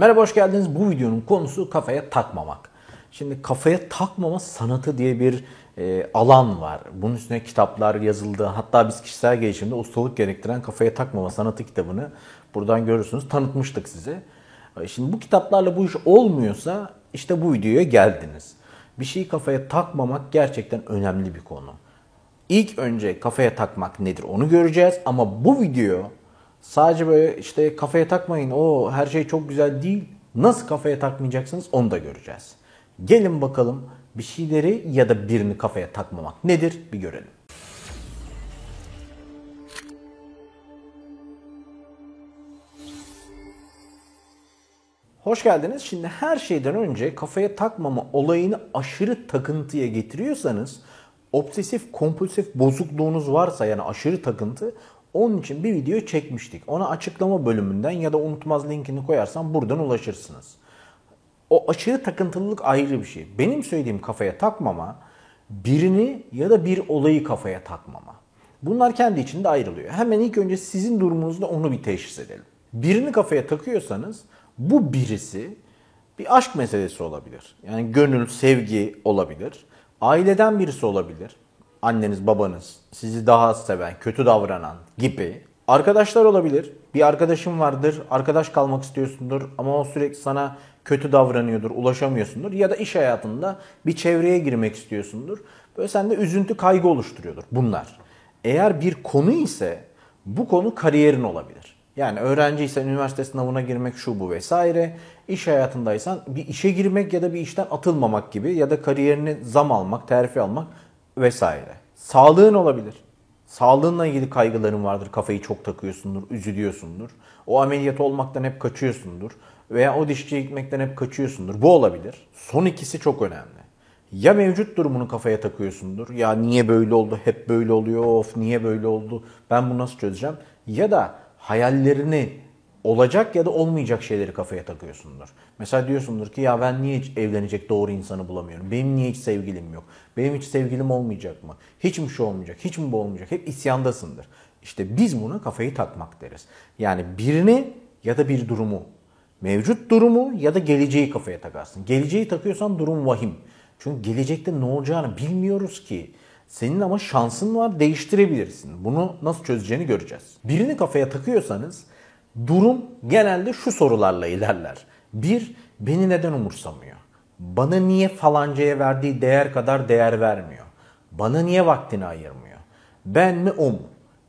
Merhaba hoş geldiniz. Bu videonun konusu kafaya takmamak. Şimdi kafaya takmama sanatı diye bir e, alan var. Bunun üstüne kitaplar yazıldı. Hatta biz kişisel gelişimde ustalık gerektiren kafaya takmama sanatı kitabını buradan görürsünüz. Tanıtmıştık size. E, şimdi bu kitaplarla bu iş olmuyorsa işte bu videoya geldiniz. Bir şeyi kafaya takmamak gerçekten önemli bir konu. İlk önce kafaya takmak nedir onu göreceğiz ama bu video sadece böyle işte kafaya takmayın o her şey çok güzel değil. Nasıl kafaya takmayacaksınız onu da göreceğiz. Gelin bakalım bir şeyleri ya da birini kafaya takmamak nedir bir görelim. Hoş geldiniz. Şimdi her şeyden önce kafaya takmama olayını aşırı takıntıya getiriyorsanız obsesif kompulsif bozukluğunuz varsa yani aşırı takıntı onun için bir video çekmiştik. Ona açıklama bölümünden ya da unutmaz linkini koyarsam buradan ulaşırsınız. O aşırı takıntılılık ayrı bir şey. Benim söylediğim kafaya takmama birini ya da bir olayı kafaya takmama. Bunlar kendi içinde ayrılıyor. Hemen ilk önce sizin durumunuzda onu bir teşhis edelim. Birini kafaya takıyorsanız bu birisi bir aşk meselesi olabilir. Yani gönül, sevgi olabilir. Aileden birisi olabilir. Anneniz, babanız, sizi daha az seven, kötü davranan gibi. Arkadaşlar olabilir. Bir arkadaşın vardır, arkadaş kalmak istiyorsundur ama o sürekli sana kötü davranıyordur, ulaşamıyorsundur. Ya da iş hayatında bir çevreye girmek istiyorsundur. Böyle sende üzüntü, kaygı oluşturuyordur bunlar. Eğer bir konu ise bu konu kariyerin olabilir. Yani öğrenciysen üniversite sınavına girmek şu bu vesaire. İş hayatındaysan bir işe girmek ya da bir işten atılmamak gibi ya da kariyerini zam almak, terfi almak vesaire. Sağlığın olabilir. Sağlığınla ilgili kaygıların vardır. Kafayı çok takıyorsundur, üzülüyorsundur. O ameliyat olmaktan hep kaçıyorsundur. Veya o dişçiye gitmekten hep kaçıyorsundur. Bu olabilir. Son ikisi çok önemli. Ya mevcut durumunu kafaya takıyorsundur. Ya niye böyle oldu, hep böyle oluyor, of niye böyle oldu, ben bunu nasıl çözeceğim? Ya da hayallerini olacak ya da olmayacak şeyleri kafaya takıyorsundur. Mesela diyorsundur ki ya ben niye hiç evlenecek doğru insanı bulamıyorum? Benim niye hiç sevgilim yok? Benim hiç sevgilim olmayacak mı? Hiç mi şu olmayacak? Hiç mi bu olmayacak? Hep isyandasındır. İşte biz buna kafayı takmak deriz. Yani birini ya da bir durumu, mevcut durumu ya da geleceği kafaya takarsın. Geleceği takıyorsan durum vahim. Çünkü gelecekte ne olacağını bilmiyoruz ki. Senin ama şansın var değiştirebilirsin. Bunu nasıl çözeceğini göreceğiz. Birini kafaya takıyorsanız durum genelde şu sorularla ilerler. Bir, beni neden umursamıyor? Bana niye falancaya verdiği değer kadar değer vermiyor? Bana niye vaktini ayırmıyor? Ben mi o mu?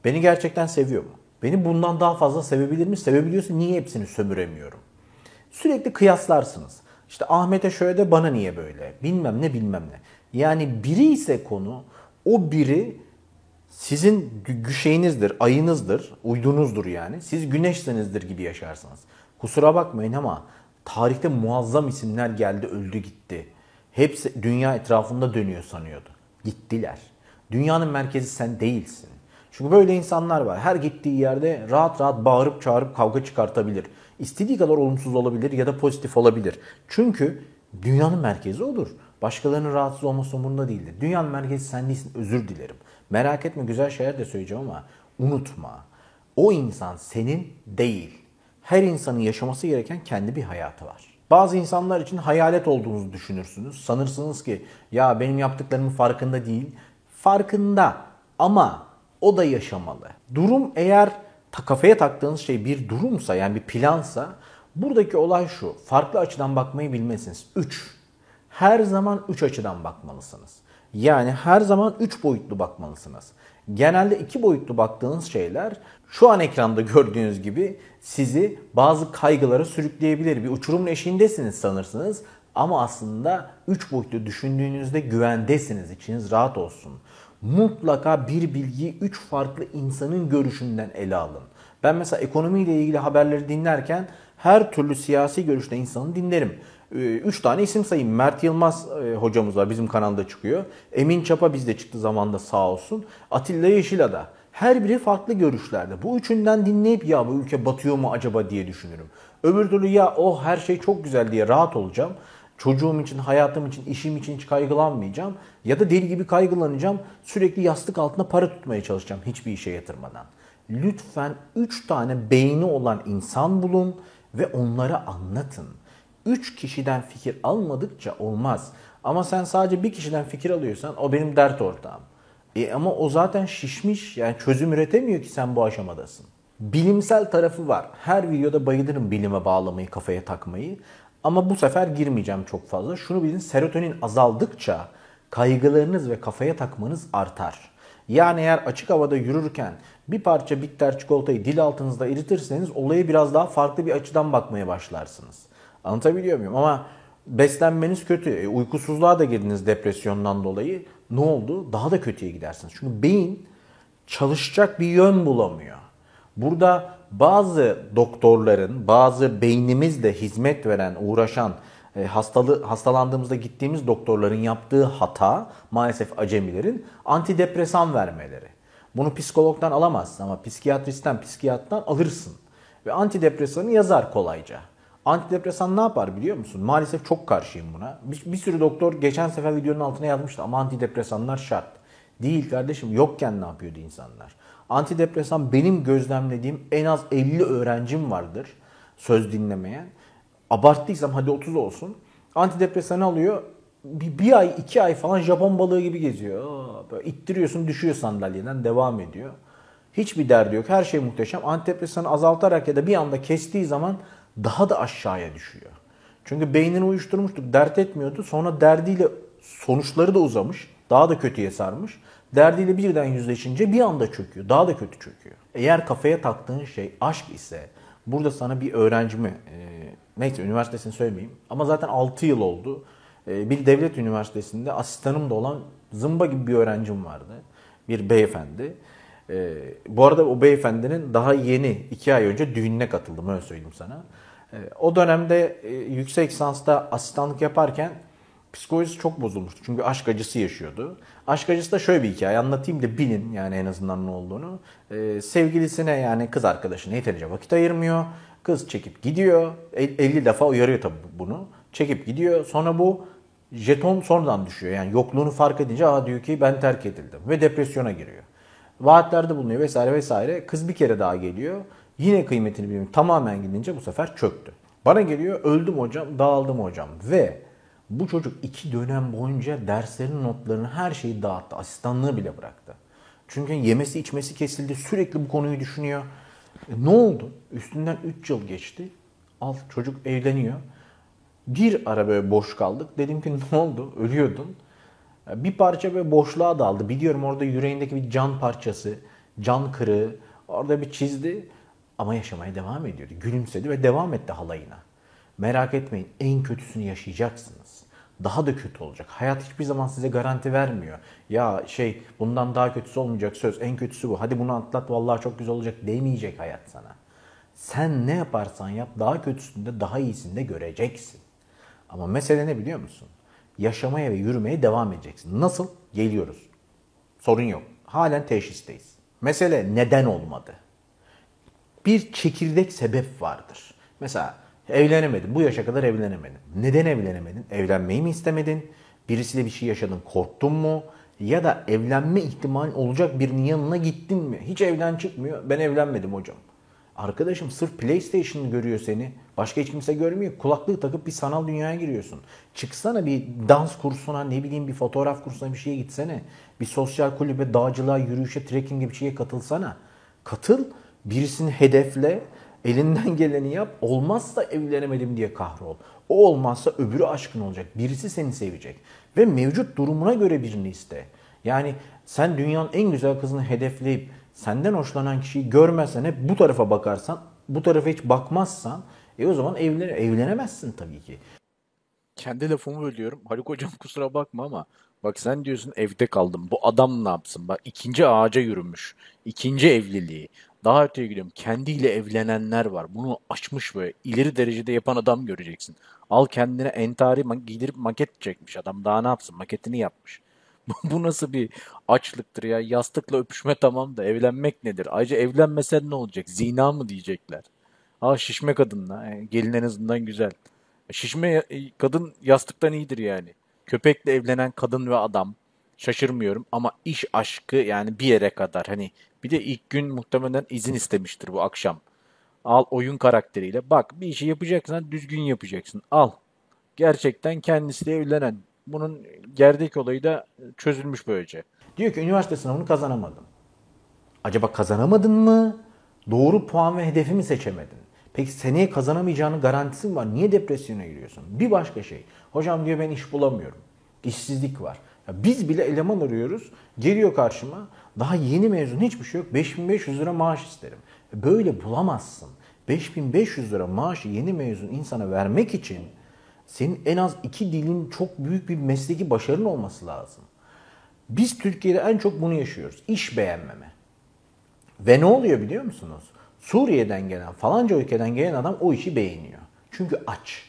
Beni gerçekten seviyor mu? Beni bundan daha fazla sevebilir mi? Sevebiliyorsa niye hepsini sömüremiyorum? Sürekli kıyaslarsınız. İşte Ahmet'e şöyle de bana niye böyle? Bilmem ne bilmem ne. Yani biri ise konu o biri sizin şeyinizdir, ayınızdır, uydunuzdur yani. Siz güneşsenizdir gibi yaşarsınız. Kusura bakmayın ama tarihte muazzam isimler geldi, öldü gitti. Hepsi dünya etrafında dönüyor sanıyordu. Gittiler. Dünyanın merkezi sen değilsin. Çünkü böyle insanlar var. Her gittiği yerde rahat rahat bağırıp çağırıp kavga çıkartabilir. İstediği kadar olumsuz olabilir ya da pozitif olabilir. Çünkü dünyanın merkezi odur. Başkalarının rahatsız olması umurunda değildir. Dünyanın merkezi sen değilsin. Özür dilerim. Merak etme güzel şeyler de söyleyeceğim ama unutma. O insan senin değil. Her insanın yaşaması gereken kendi bir hayatı var. Bazı insanlar için hayalet olduğunuzu düşünürsünüz. Sanırsınız ki ya benim yaptıklarımın farkında değil. Farkında ama o da yaşamalı. Durum eğer kafaya taktığınız şey bir durumsa yani bir plansa buradaki olay şu. Farklı açıdan bakmayı bilmesiniz. 3. Her zaman 3 açıdan bakmalısınız. Yani her zaman 3 boyutlu bakmalısınız. Genelde 2 boyutlu baktığınız şeyler şu an ekranda gördüğünüz gibi sizi bazı kaygılara sürükleyebilir. Bir uçurumun eşiğindesiniz sanırsınız ama aslında 3 boyutlu düşündüğünüzde güvendesiniz. İçiniz rahat olsun. Mutlaka bir bilgiyi 3 farklı insanın görüşünden ele alın. Ben mesela ekonomiyle ilgili haberleri dinlerken her türlü siyasi görüşte insanı dinlerim. Ee, üç tane isim sayayım. Mert Yılmaz e, hocamız var bizim kanalda çıkıyor. Emin Çapa bizde çıktı zamanda sağ olsun. Atilla Yeşilada. Her biri farklı görüşlerde. Bu üçünden dinleyip ya bu ülke batıyor mu acaba diye düşünürüm. Öbür türlü ya oh her şey çok güzel diye rahat olacağım. Çocuğum için, hayatım için, işim için hiç kaygılanmayacağım. Ya da deli gibi kaygılanacağım. Sürekli yastık altında para tutmaya çalışacağım hiçbir işe yatırmadan. Lütfen 3 tane beyni olan insan bulun ve onlara anlatın. Üç kişiden fikir almadıkça olmaz. Ama sen sadece bir kişiden fikir alıyorsan o benim dert ortağım. E ama o zaten şişmiş yani çözüm üretemiyor ki sen bu aşamadasın. Bilimsel tarafı var. Her videoda bayılırım bilime bağlamayı, kafaya takmayı. Ama bu sefer girmeyeceğim çok fazla. Şunu bilin serotonin azaldıkça kaygılarınız ve kafaya takmanız artar. Yani eğer açık havada yürürken bir parça bitter çikolatayı dil altınızda eritirseniz olayı biraz daha farklı bir açıdan bakmaya başlarsınız. Anlatabiliyor muyum? Ama beslenmeniz kötü. E, uykusuzluğa da girdiniz depresyondan dolayı. Ne oldu? Daha da kötüye gidersiniz. Çünkü beyin çalışacak bir yön bulamıyor. Burada bazı doktorların, bazı beynimizle hizmet veren, uğraşan, e, hastalı, hastalandığımızda gittiğimiz doktorların yaptığı hata maalesef acemilerin antidepresan vermeleri. Bunu psikologdan alamazsın ama psikiyatristten, psikiyattan alırsın. Ve antidepresanı yazar kolayca. Antidepresan ne yapar biliyor musun? Maalesef çok karşıyım buna. Bir, bir sürü doktor geçen sefer videonun altına yazmıştı ama antidepresanlar şart. Değil kardeşim yokken ne yapıyordu insanlar? Antidepresan benim gözlemlediğim en az 50 öğrencim vardır söz dinlemeyen. Abarttıysam hadi 30 olsun. Antidepresanı alıyor. Bir, bir ay iki ay falan Japon balığı gibi geziyor. Böyle ittiriyorsun düşüyor sandalyeden devam ediyor. Hiçbir derdi yok. Her şey muhteşem. Antidepresanı azaltarak ya da bir anda kestiği zaman daha da aşağıya düşüyor. Çünkü beynini uyuşturmuştuk. Dert etmiyordu. Sonra derdiyle sonuçları da uzamış. Daha da kötüye sarmış. Derdiyle birden yüzleşince bir anda çöküyor. Daha da kötü çöküyor. Eğer kafaya taktığın şey aşk ise burada sana bir öğrencimi, e, neyse üniversitesini söylemeyeyim ama zaten 6 yıl oldu. E, bir devlet üniversitesinde asistanım da olan zımba gibi bir öğrencim vardı. Bir beyefendi. E, bu arada o beyefendinin daha yeni 2 ay önce düğününe katıldım öyle söyleyeyim sana. E, o dönemde e, yüksek lisansta asistanlık yaparken psikolojisi çok bozulmuştu. Çünkü aşk acısı yaşıyordu. Aşk acısı da şöyle bir hikaye anlatayım da bilin yani en azından ne olduğunu. Ee, sevgilisine yani kız arkadaşına yeterince vakit ayırmıyor. Kız çekip gidiyor. 50 defa uyarıyor tabii bunu. Çekip gidiyor. Sonra bu jeton sonradan düşüyor. Yani yokluğunu fark edince aa diyor ki ben terk edildim. Ve depresyona giriyor. Vaatlerde bulunuyor vesaire vesaire. Kız bir kere daha geliyor. Yine kıymetini bilmiyor. Tamamen gidince bu sefer çöktü. Bana geliyor öldüm hocam, dağıldım hocam. Ve bu çocuk iki dönem boyunca derslerin notlarını her şeyi dağıttı. Asistanlığı bile bıraktı. Çünkü yemesi içmesi kesildi. Sürekli bu konuyu düşünüyor. E, ne oldu? Üstünden 3 yıl geçti. Al çocuk evleniyor. Bir ara böyle boş kaldık. Dedim ki ne oldu? Ölüyordun. Bir parça böyle boşluğa daldı. Biliyorum orada yüreğindeki bir can parçası, can kırığı. Orada bir çizdi. Ama yaşamaya devam ediyordu. Gülümsedi ve devam etti halayına. Merak etmeyin en kötüsünü yaşayacaksınız. Daha da kötü olacak. Hayat hiçbir zaman size garanti vermiyor. Ya şey bundan daha kötüsü olmayacak söz en kötüsü bu. Hadi bunu atlat vallahi çok güzel olacak demeyecek hayat sana. Sen ne yaparsan yap daha kötüsünde daha iyisinde göreceksin. Ama mesele ne biliyor musun? Yaşamaya ve yürümeye devam edeceksin. Nasıl? Geliyoruz. Sorun yok. Halen teşhisteyiz. Mesele neden olmadı? Bir çekirdek sebep vardır. Mesela Evlenemedin. Bu yaşa kadar evlenemedin. Neden evlenemedin? Evlenmeyi mi istemedin? Birisiyle bir şey yaşadın, korktun mu? Ya da evlenme ihtimali olacak birinin yanına gittin mi? Hiç evden çıkmıyor. Ben evlenmedim hocam. Arkadaşım sırf PlayStation görüyor seni. Başka hiç kimse görmüyor. Kulaklığı takıp bir sanal dünyaya giriyorsun. Çıksana bir dans kursuna, ne bileyim bir fotoğraf kursuna bir şeye gitsene. Bir sosyal kulübe, dağcılığa, yürüyüşe, trekkinge bir şeye katılsana. Katıl, birisini hedefle Elinden geleni yap. Olmazsa evlenemedim diye kahrol. O olmazsa öbürü aşkın olacak. Birisi seni sevecek. Ve mevcut durumuna göre birini iste. Yani sen dünyanın en güzel kızını hedefleyip senden hoşlanan kişiyi görmezsen hep bu tarafa bakarsan, bu tarafa hiç bakmazsan e o zaman evlen evlenemezsin tabii ki. Kendi lafımı bölüyorum. Haluk hocam kusura bakma ama bak sen diyorsun evde kaldım. Bu adam ne yapsın? Bak ikinci ağaca yürümüş. İkinci evliliği. Daha öteye gidiyorum. Kendiyle evlenenler var. Bunu açmış böyle ileri derecede yapan adam göreceksin. Al kendine entari giydirip maket çekmiş adam. Daha ne yapsın? Maketini yapmış. Bu nasıl bir açlıktır ya? Yastıkla öpüşme tamam da evlenmek nedir? Ayrıca evlenmesen ne olacak? Zina mı diyecekler? Ha şişme kadınla. Yani gelin en azından güzel. Şişme e, kadın yastıktan iyidir yani. Köpekle evlenen kadın ve adam şaşırmıyorum ama iş aşkı yani bir yere kadar hani bir de ilk gün muhtemelen izin istemiştir bu akşam. Al oyun karakteriyle. Bak bir işi yapacaksan düzgün yapacaksın. Al. Gerçekten kendisiyle evlenen. Bunun gerdek olayı da çözülmüş böylece. Diyor ki üniversite sınavını kazanamadım. Acaba kazanamadın mı? Doğru puan ve hedefi mi seçemedin? Peki seneye kazanamayacağının garantisi mi var? Niye depresyona giriyorsun? Bir başka şey. Hocam diyor ben iş bulamıyorum. İşsizlik var. Ya biz bile eleman arıyoruz. Geliyor karşıma. Daha yeni mezun hiçbir şey yok. 5500 lira maaş isterim. E Böyle bulamazsın. 5500 lira maaşı yeni mezun insana vermek için senin en az iki dilin çok büyük bir mesleki başarın olması lazım. Biz Türkiye'de en çok bunu yaşıyoruz. İş beğenmeme. Ve ne oluyor biliyor musunuz? Suriye'den gelen falanca ülkeden gelen adam o işi beğeniyor. Çünkü aç.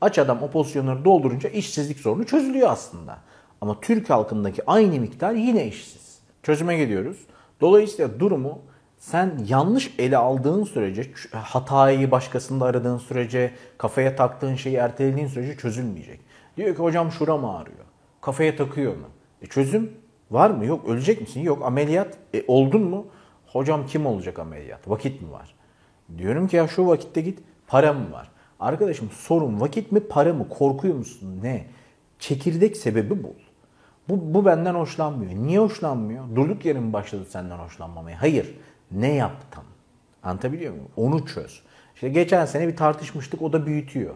Aç adam o pozisyonları doldurunca işsizlik sorunu çözülüyor aslında. Ama Türk halkındaki aynı miktar yine işsiz. Çözüme geliyoruz. Dolayısıyla durumu sen yanlış ele aldığın sürece, hatayı başkasında aradığın sürece, kafaya taktığın şeyi ertelediğin sürece çözülmeyecek. Diyor ki hocam şuram ağrıyor. Kafaya takıyor mu? E çözüm var mı? Yok. Ölecek misin? Yok. Ameliyat. E oldun mu? Hocam kim olacak ameliyat? Vakit mi var? Diyorum ki ya şu vakitte git. Para mı var? Arkadaşım sorun vakit mi para mı? Korkuyor musun? Ne? Çekirdek sebebi bul. Bu, bu benden hoşlanmıyor. Niye hoşlanmıyor? Durduk yere mi başladı senden hoşlanmamaya? Hayır. Ne yaptın? Anlatabiliyor muyum? Onu çöz. İşte geçen sene bir tartışmıştık o da büyütüyor.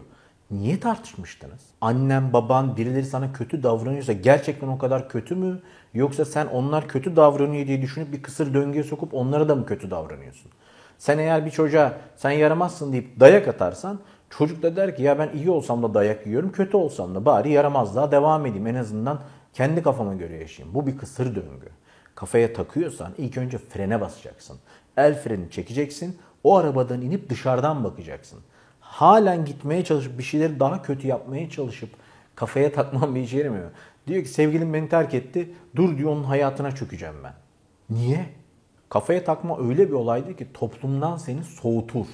Niye tartışmıştınız? Annen, baban, birileri sana kötü davranıyorsa gerçekten o kadar kötü mü? Yoksa sen onlar kötü davranıyor diye düşünüp bir kısır döngüye sokup onlara da mı kötü davranıyorsun? Sen eğer bir çocuğa sen yaramazsın deyip dayak atarsan çocuk da der ki ya ben iyi olsam da dayak yiyorum, kötü olsam da bari yaramazlığa devam edeyim. En azından kendi kafama göre yaşayayım. Bu bir kısır döngü. Kafaya takıyorsan ilk önce frene basacaksın. El freni çekeceksin. O arabadan inip dışarıdan bakacaksın. Halen gitmeye çalışıp bir şeyleri daha kötü yapmaya çalışıp kafaya takmam bir işe. Diyor ki sevgilim beni terk etti. Dur diyor onun hayatına çökeceğim ben. Niye? Kafaya takma öyle bir olaydı ki toplumdan seni soğutur.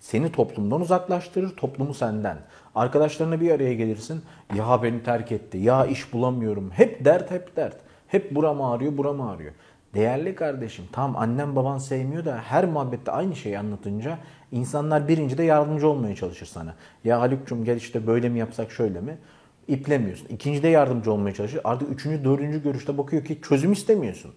Seni toplumdan uzaklaştırır, toplumu senden. Arkadaşlarına bir araya gelirsin. Ya beni terk etti, ya iş bulamıyorum. Hep dert, hep dert. Hep buram ağrıyor, buram ağrıyor. Değerli kardeşim tamam annem baban sevmiyor da her muhabbette aynı şeyi anlatınca insanlar birinci de yardımcı olmaya çalışır sana. Ya Haluk'cum gel işte böyle mi yapsak şöyle mi? İplemiyorsun. İkinci de yardımcı olmaya çalışır. Artık üçüncü, dördüncü görüşte bakıyor ki çözüm istemiyorsun.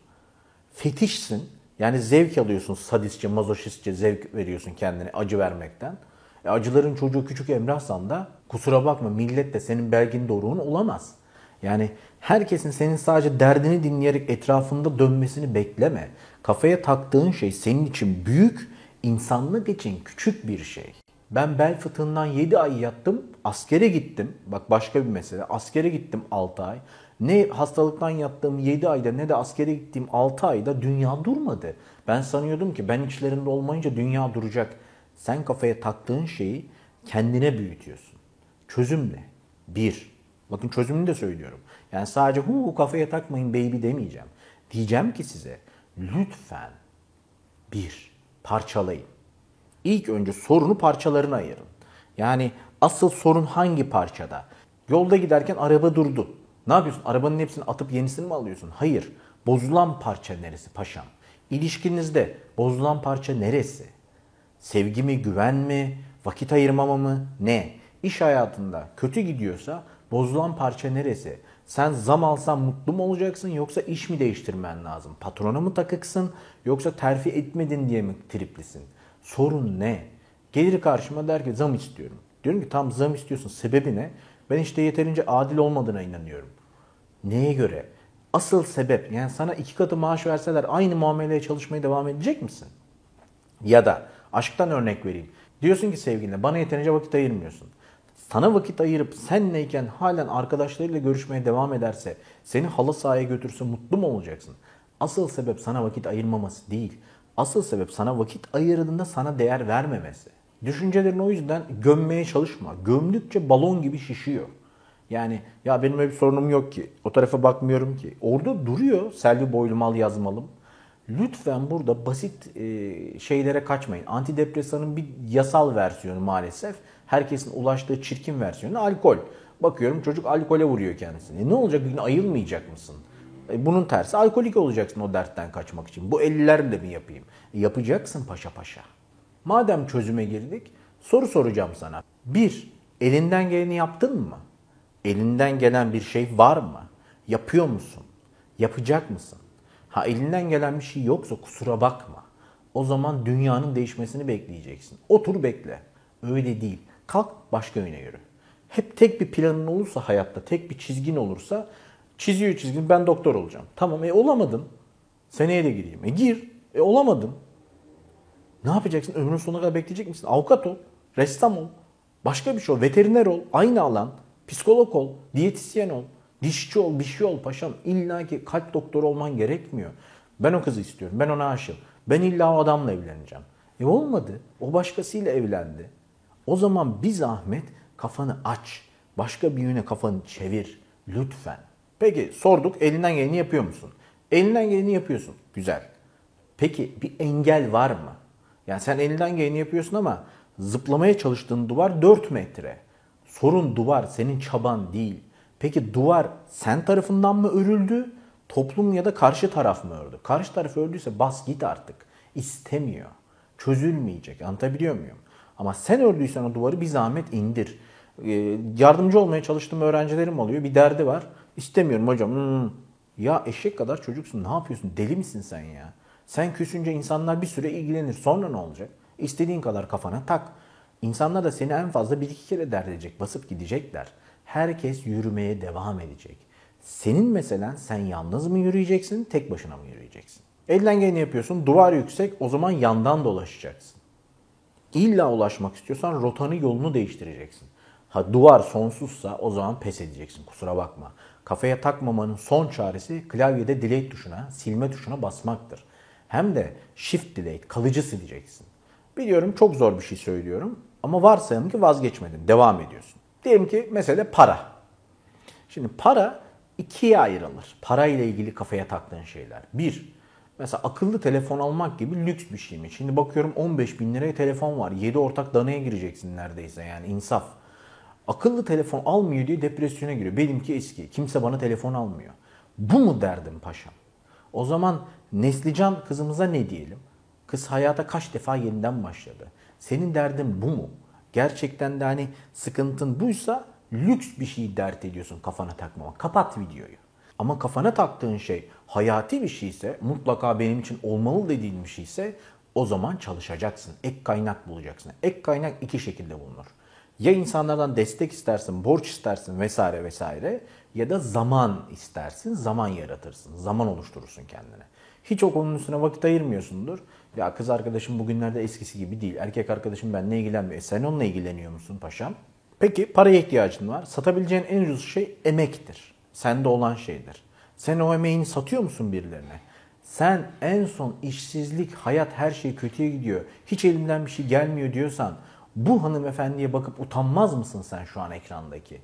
Fetişsin. Yani zevk alıyorsun sadistçe, mazoşistçe zevk veriyorsun kendine acı vermekten. E acıların çocuğu küçük Emrahsan da kusura bakma millet de senin belgin doruğun olamaz. Yani herkesin senin sadece derdini dinleyerek etrafında dönmesini bekleme. Kafaya taktığın şey senin için büyük, insanlık için küçük bir şey. Ben bel fıtığından 7 ay yattım, askere gittim. Bak başka bir mesele. Askere gittim 6 ay. Ne hastalıktan yattığım 7 ayda ne de askere gittiğim 6 ayda dünya durmadı. Ben sanıyordum ki ben içlerinde olmayınca dünya duracak. Sen kafaya taktığın şeyi kendine büyütüyorsun. Çözüm ne? Bir. Bakın çözümünü de söylüyorum. Yani sadece hu kafaya takmayın baby demeyeceğim. Diyeceğim ki size lütfen bir parçalayın. İlk önce sorunu parçalarına ayırın. Yani asıl sorun hangi parçada? Yolda giderken araba durdu. Ne yapıyorsun? Arabanın hepsini atıp yenisini mi alıyorsun? Hayır. Bozulan parça neresi paşam? İlişkinizde bozulan parça neresi? Sevgi mi, güven mi, vakit ayırmama mı, ne? İş hayatında kötü gidiyorsa bozulan parça neresi? Sen zam alsan mutlu mu olacaksın yoksa iş mi değiştirmen lazım? Patrona mı takıksın yoksa terfi etmedin diye mi triplisin? Sorun ne? Gelir karşıma der ki zam istiyorum. Diyorum ki tam zam istiyorsun. Sebebi ne? Ben işte yeterince adil olmadığına inanıyorum. Neye göre? Asıl sebep yani sana iki katı maaş verseler aynı muameleye çalışmaya devam edecek misin? Ya da aşktan örnek vereyim. Diyorsun ki sevgiline bana yeterince vakit ayırmıyorsun. Sana vakit ayırıp senleyken halen arkadaşlarıyla görüşmeye devam ederse seni halı sahaya götürse mutlu mu olacaksın? Asıl sebep sana vakit ayırmaması değil. Asıl sebep sana vakit ayırdığında sana değer vermemesi. Düşüncelerini o yüzden gömmeye çalışma. Gömdükçe balon gibi şişiyor. Yani ya benim öyle bir sorunum yok ki. O tarafa bakmıyorum ki. Orada duruyor Selvi Boylumal yazmalım. Lütfen burada basit şeylere kaçmayın. Antidepresanın bir yasal versiyonu maalesef. Herkesin ulaştığı çirkin versiyonu alkol. Bakıyorum çocuk alkole vuruyor kendisini. E ne olacak bir gün ayılmayacak mısın? E bunun tersi alkolik olacaksın o dertten kaçmak için. Bu ellerle mi yapayım? E yapacaksın paşa paşa. Madem çözüme girdik, soru soracağım sana. Bir, elinden geleni yaptın mı? Elinden gelen bir şey var mı? Yapıyor musun? Yapacak mısın? Ha elinden gelen bir şey yoksa kusura bakma. O zaman dünyanın değişmesini bekleyeceksin. Otur bekle. Öyle değil. Kalk başka yöne yürü. Hep tek bir planın olursa hayatta, tek bir çizgin olursa çiziyor çizgin ben doktor olacağım. Tamam e olamadın. Seneye de gireyim. E gir. E olamadın. Ne yapacaksın? Ömrün sonuna kadar bekleyecek misin? Avukat ol, ressam ol, başka bir şey ol, veteriner ol, aynı alan, psikolog ol, diyetisyen ol, dişçi ol, bir şey ol paşam. İlla ki kalp doktoru olman gerekmiyor. Ben o kızı istiyorum, ben ona aşığım. Ben illa o adamla evleneceğim. E olmadı. O başkasıyla evlendi. O zaman bir zahmet kafanı aç. Başka bir yöne kafanı çevir. Lütfen. Peki sorduk elinden geleni yapıyor musun? Elinden geleni yapıyorsun. Güzel. Peki bir engel var mı? Yani sen elinden geleni yapıyorsun ama zıplamaya çalıştığın duvar 4 metre. Sorun duvar, senin çaban değil. Peki duvar sen tarafından mı örüldü? Toplum ya da karşı taraf mı ördü? Karşı taraf ördüyse bas git artık. İstemiyor. Çözülmeyecek. Anlatabiliyor muyum? Ama sen ördüysen o duvarı bir zahmet indir. Ee, yardımcı olmaya çalıştığım öğrencilerim oluyor. Bir derdi var. İstemiyorum hocam. Ya eşek kadar çocuksun. Ne yapıyorsun? Deli misin sen ya? Sen küsünce insanlar bir süre ilgilenir. Sonra ne olacak? İstediğin kadar kafana tak. İnsanlar da seni en fazla bir iki kere dert edecek. Basıp gidecekler. Herkes yürümeye devam edecek. Senin meselen sen yalnız mı yürüyeceksin, tek başına mı yürüyeceksin? Elden geleni yapıyorsun, duvar yüksek, o zaman yandan dolaşacaksın. İlla ulaşmak istiyorsan rotanı yolunu değiştireceksin. Ha duvar sonsuzsa o zaman pes edeceksin kusura bakma. Kafaya takmamanın son çaresi klavyede delete tuşuna, silme tuşuna basmaktır. Hem de shift delete, kalıcı sileceksin. Biliyorum çok zor bir şey söylüyorum ama varsayalım ki vazgeçmedin, devam ediyorsun. Diyelim ki mesele para. Şimdi para ikiye ayrılır. Para ile ilgili kafaya taktığın şeyler. Bir, mesela akıllı telefon almak gibi lüks bir şey mi? Şimdi bakıyorum 15 bin liraya telefon var. 7 ortak danaya gireceksin neredeyse yani insaf. Akıllı telefon almıyor diye depresyona giriyor. Benimki eski. Kimse bana telefon almıyor. Bu mu derdim paşam? O zaman Neslican kızımıza ne diyelim? Kız hayata kaç defa yeniden başladı. Senin derdin bu mu? Gerçekten de hani sıkıntın buysa lüks bir şey dert ediyorsun kafana takmama. Kapat videoyu. Ama kafana taktığın şey hayati bir şeyse, mutlaka benim için olmalı dediğin bir şeyse o zaman çalışacaksın. Ek kaynak bulacaksın. Ek kaynak iki şekilde bulunur. Ya insanlardan destek istersin, borç istersin vesaire vesaire ya da zaman istersin, zaman yaratırsın, zaman oluşturursun kendine. Hiç o konunun üstüne vakit ayırmıyorsundur. Ya kız arkadaşım bugünlerde eskisi gibi değil. Erkek arkadaşım benimle ilgilenmiyor. E sen onunla ilgileniyor musun paşam? Peki paraya ihtiyacın var. Satabileceğin en ucuz şey emektir. Sende olan şeydir. Sen o emeğini satıyor musun birilerine? Sen en son işsizlik, hayat her şey kötüye gidiyor. Hiç elimden bir şey gelmiyor diyorsan bu hanımefendiye bakıp utanmaz mısın sen şu an ekrandaki?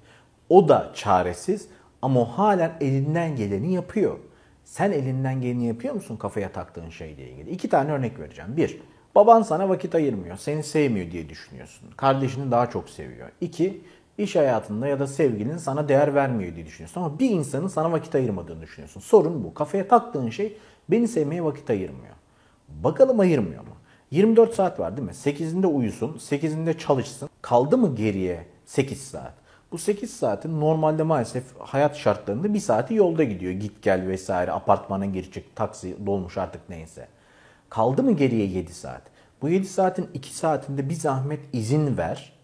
O da çaresiz ama o halen elinden geleni yapıyor. Sen elinden geleni yapıyor musun kafaya taktığın şeyle ilgili? İki tane örnek vereceğim. Bir, baban sana vakit ayırmıyor, seni sevmiyor diye düşünüyorsun. Kardeşini daha çok seviyor. İki, iş hayatında ya da sevgilin sana değer vermiyor diye düşünüyorsun. Ama bir insanın sana vakit ayırmadığını düşünüyorsun. Sorun bu. Kafaya taktığın şey beni sevmeye vakit ayırmıyor. Bakalım ayırmıyor mu? 24 saat var değil mi? 8'inde uyusun, 8'inde çalışsın. Kaldı mı geriye 8 saat? Bu 8 saatin normalde maalesef hayat şartlarında bir saati yolda gidiyor. Git gel vesaire, apartmana gir çık, taksi dolmuş artık neyse. Kaldı mı geriye 7 saat? Bu 7 saatin 2 saatinde bir zahmet izin ver.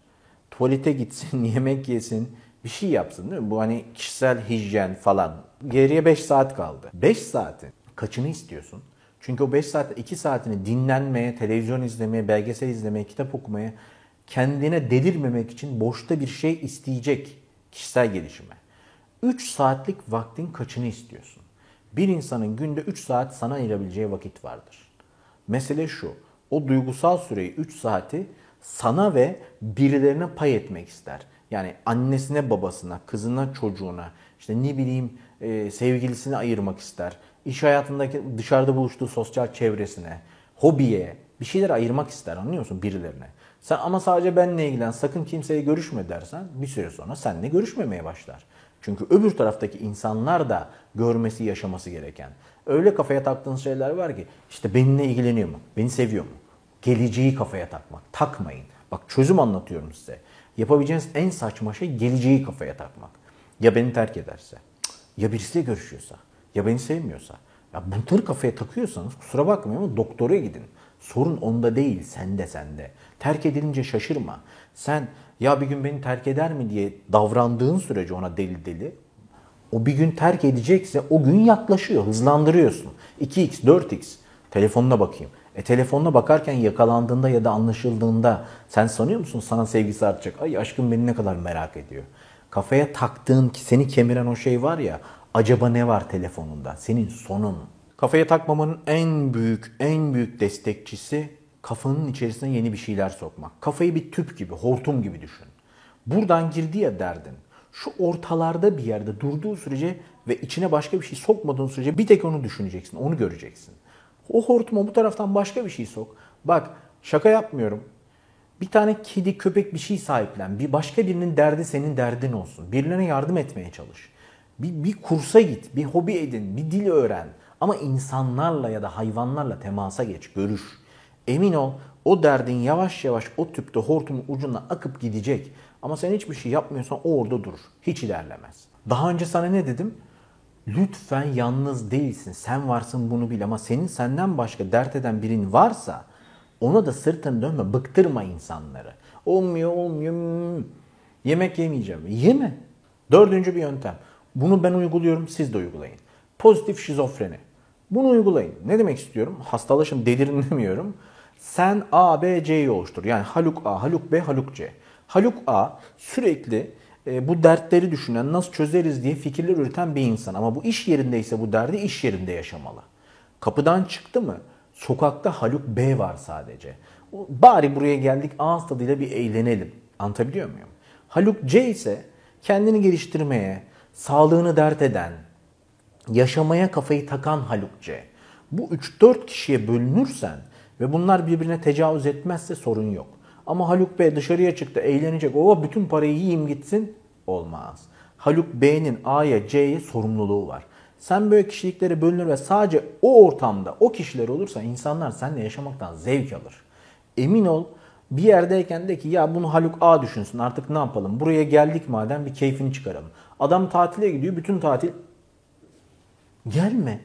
Tuvalete gitsin, yemek yesin, bir şey yapsın değil mi? Bu hani kişisel hijyen falan. Geriye 5 saat kaldı. 5 saatin kaçını istiyorsun? Çünkü o 5 saat 2 saatini dinlenmeye, televizyon izlemeye, belgesel izlemeye, kitap okumaya, kendine delirmemek için boşta bir şey isteyecek kişisel gelişime. 3 saatlik vaktin kaçını istiyorsun? Bir insanın günde 3 saat sana ayırabileceği vakit vardır. Mesele şu, o duygusal süreyi 3 saati sana ve birilerine pay etmek ister. Yani annesine, babasına, kızına, çocuğuna, işte ne bileyim e, sevgilisine ayırmak ister. İş hayatındaki dışarıda buluştuğu sosyal çevresine, hobiye bir şeyler ayırmak ister anlıyor musun birilerine. Sen ama sadece benle ilgilen, sakın kimseye görüşme dersen bir süre sonra seninle görüşmemeye başlar. Çünkü öbür taraftaki insanlar da görmesi, yaşaması gereken. Öyle kafaya taktığın şeyler var ki işte benimle ilgileniyor mu? Beni seviyor mu? Geleceği kafaya takmak. Takmayın. Bak çözüm anlatıyorum size. Yapabileceğiniz en saçma şey geleceği kafaya takmak. Ya beni terk ederse, ya birisiyle görüşüyorsa, ya beni sevmiyorsa. Ya bunları kafaya takıyorsanız kusura bakmayın ama doktora gidin. Sorun onda değil, sende sende. Terk edilince şaşırma. Sen ya bir gün beni terk eder mi diye davrandığın sürece ona deli deli o bir gün terk edecekse o gün yaklaşıyor. Hızlandırıyorsun. 2x, 4x. Telefonuna bakayım. E telefonuna bakarken yakalandığında ya da anlaşıldığında sen sanıyor musun sana sevgisi artacak? Ay aşkım beni ne kadar merak ediyor. Kafaya taktığın seni kemiren o şey var ya. Acaba ne var telefonunda? Senin sonun. Kafaya takmamanın en büyük, en büyük destekçisi kafanın içerisine yeni bir şeyler sokmak. Kafayı bir tüp gibi, hortum gibi düşün. Buradan girdi ya derdin. Şu ortalarda bir yerde durduğu sürece ve içine başka bir şey sokmadığın sürece bir tek onu düşüneceksin, onu göreceksin. O hortuma bu taraftan başka bir şey sok. Bak şaka yapmıyorum. Bir tane kedi, köpek bir şey sahiplen. Bir başka birinin derdi senin derdin olsun. Birilerine yardım etmeye çalış. Bir, bir kursa git, bir hobi edin, bir dil öğren. Ama insanlarla ya da hayvanlarla temasa geç, görüş. Emin ol o derdin yavaş yavaş o tüpte hortumun ucuna akıp gidecek. Ama sen hiçbir şey yapmıyorsan o orada durur. Hiç ilerlemez. Daha önce sana ne dedim? Lütfen yalnız değilsin. Sen varsın bunu bil ama senin senden başka dert eden birin varsa ona da sırtını dönme. Bıktırma insanları. Olmuyor olmuyor. Yemek yemeyeceğim. Yeme. Dördüncü bir yöntem. Bunu ben uyguluyorum siz de uygulayın. Pozitif şizofreni. Bunu uygulayın. Ne demek istiyorum? Hastalaşın delirin demiyorum. Sen A, B, C'yi oluştur. Yani Haluk A, Haluk B, Haluk C. Haluk A sürekli bu dertleri düşünen, nasıl çözeriz diye fikirler üreten bir insan. Ama bu iş yerindeyse bu derdi iş yerinde yaşamalı. Kapıdan çıktı mı sokakta Haluk B var sadece. Bari buraya geldik ağız tadıyla bir eğlenelim. Anlatabiliyor muyum? Haluk C ise kendini geliştirmeye, sağlığını dert eden, yaşamaya kafayı takan Haluk C. Bu 3-4 kişiye bölünürsen ve bunlar birbirine tecavüz etmezse sorun yok. Ama Haluk Bey dışarıya çıktı eğlenecek. O bütün parayı yiyeyim gitsin. Olmaz. Haluk Bey'in A'ya C'ye sorumluluğu var. Sen böyle kişiliklere bölünür ve sadece o ortamda o kişiler olursa insanlar seninle yaşamaktan zevk alır. Emin ol bir yerdeyken de ki ya bunu Haluk A düşünsün artık ne yapalım. Buraya geldik madem bir keyfini çıkaralım. Adam tatile gidiyor bütün tatil Gelme.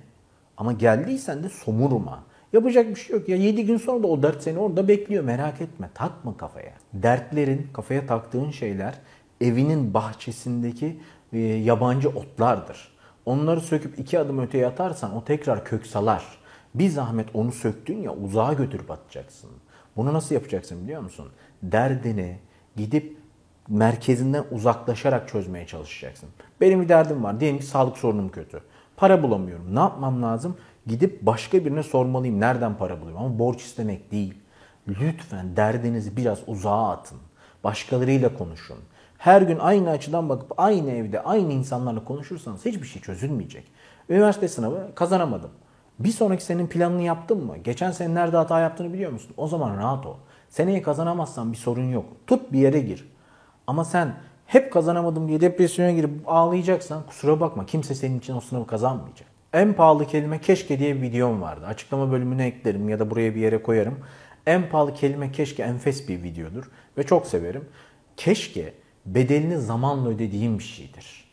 Ama geldiysen de somurma. Yapacak bir şey yok. Ya 7 gün sonra da o dert seni orada bekliyor. Merak etme. Takma kafaya. Dertlerin, kafaya taktığın şeyler evinin bahçesindeki e, yabancı otlardır. Onları söküp iki adım öteye atarsan o tekrar kök salar. Bir zahmet onu söktün ya uzağa götürüp atacaksın. Bunu nasıl yapacaksın biliyor musun? Derdini gidip merkezinden uzaklaşarak çözmeye çalışacaksın. Benim bir derdim var. Diyelim ki sağlık sorunum kötü. Para bulamıyorum. Ne yapmam lazım? Gidip başka birine sormalıyım. Nereden para bulayım? Ama borç istemek değil. Lütfen derdinizi biraz uzağa atın. Başkalarıyla konuşun. Her gün aynı açıdan bakıp aynı evde aynı insanlarla konuşursanız hiçbir şey çözülmeyecek. Üniversite sınavı kazanamadım. Bir sonraki senin planını yaptın mı? Geçen sene nerede hata yaptığını biliyor musun? O zaman rahat ol. Seneye kazanamazsan bir sorun yok. Tut bir yere gir. Ama sen hep kazanamadım diye depresyona girip ağlayacaksan kusura bakma kimse senin için o sınavı kazanmayacak. En pahalı kelime keşke diye bir videom vardı. Açıklama bölümüne eklerim ya da buraya bir yere koyarım. En pahalı kelime keşke enfes bir videodur ve çok severim. Keşke bedelini zamanla ödediğim bir şeydir.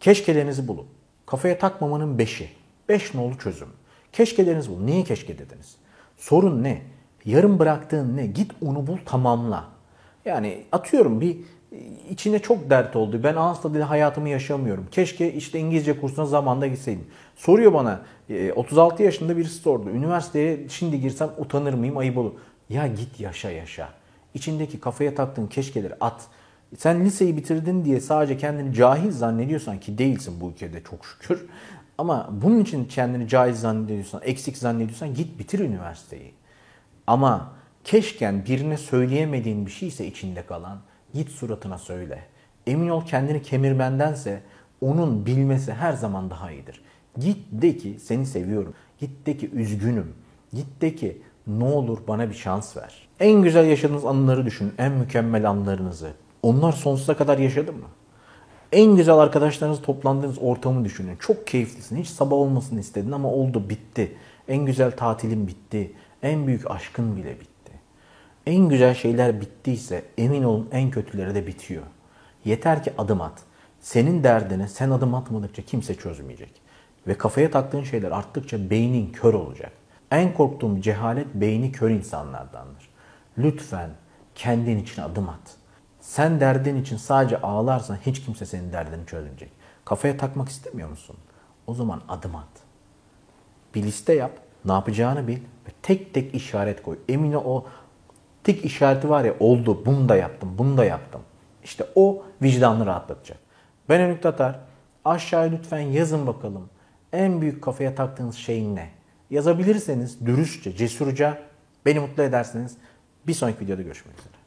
Keşkelerinizi bulun. Kafaya takmamanın beşi. Beş nolu çözüm. Keşkelerinizi bulun. Niye keşke dediniz? Sorun ne? Yarım bıraktığın ne? Git onu bul tamamla. Yani atıyorum bir içine çok dert oldu. Ben ağız tadıyla hayatımı yaşamıyorum. Keşke işte İngilizce kursuna zamanda gitseydim. Soruyor bana 36 yaşında birisi sordu. Üniversiteye şimdi girsem utanır mıyım? Ayıp olur. Ya git yaşa yaşa. İçindeki kafaya taktığın keşkeleri at. Sen liseyi bitirdin diye sadece kendini cahil zannediyorsan ki değilsin bu ülkede çok şükür. Ama bunun için kendini cahil zannediyorsan, eksik zannediyorsan git bitir üniversiteyi. Ama keşken birine söyleyemediğin bir şeyse içinde kalan git suratına söyle. Emin ol kendini kemirmendense onun bilmesi her zaman daha iyidir. Git de ki seni seviyorum. Git de ki üzgünüm. Git de ki ne olur bana bir şans ver. En güzel yaşadığınız anıları düşünün. En mükemmel anlarınızı. Onlar sonsuza kadar yaşadın mı? En güzel arkadaşlarınız toplandığınız ortamı düşünün. Çok keyiflisin. Hiç sabah olmasını istedin ama oldu bitti. En güzel tatilin bitti. En büyük aşkın bile bitti. En güzel şeyler bittiyse emin olun en kötüleri de bitiyor. Yeter ki adım at. Senin derdini sen adım atmadıkça kimse çözmeyecek. Ve kafaya taktığın şeyler arttıkça beynin kör olacak. En korktuğum cehalet beyni kör insanlardandır. Lütfen kendin için adım at. Sen derdin için sadece ağlarsan hiç kimse senin derdini çözmeyecek. Kafaya takmak istemiyor musun? O zaman adım at. Bir liste yap. Ne yapacağını bil. Ve tek tek işaret koy. Emine o tik işareti var ya oldu. Bunu da yaptım. Bunu da yaptım. İşte o vicdanını rahatlatacak. Ben Önük Tatar. Aşağıya lütfen yazın bakalım. En büyük kafaya taktığınız şey ne? Yazabilirseniz dürüstçe, cesurca beni mutlu edersiniz. Bir sonraki videoda görüşmek üzere.